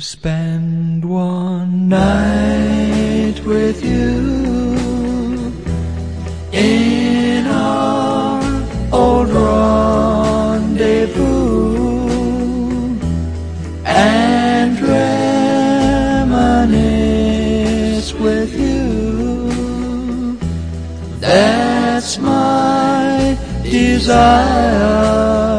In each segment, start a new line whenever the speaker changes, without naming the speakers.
spend one night with you in our old rendezvous and reminisce with you. That's my desire.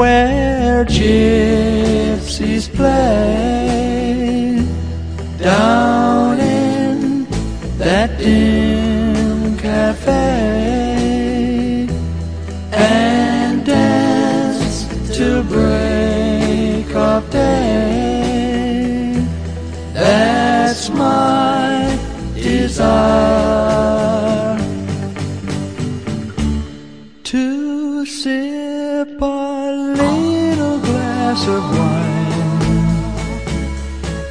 Where gypsies play. Down in that dim cafe. And dance till break of day. That's my desire. To sip a little glass of wine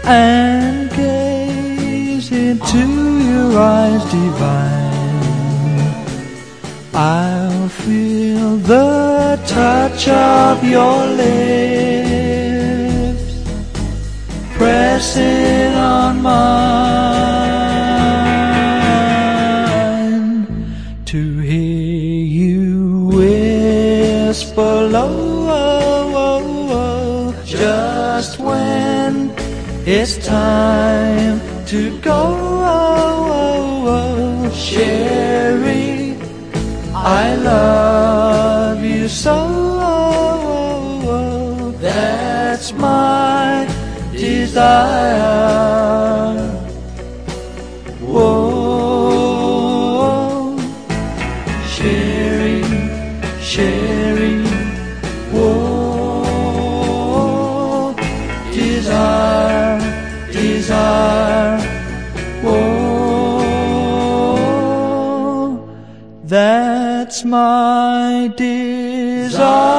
and gaze into your eyes divine. I'll feel the touch of your lips pressing on mine to hear you whisper low oh, oh, oh. just when it's time to go Cherie I love you so that's my desire desire, desire, whoa, that's my desire.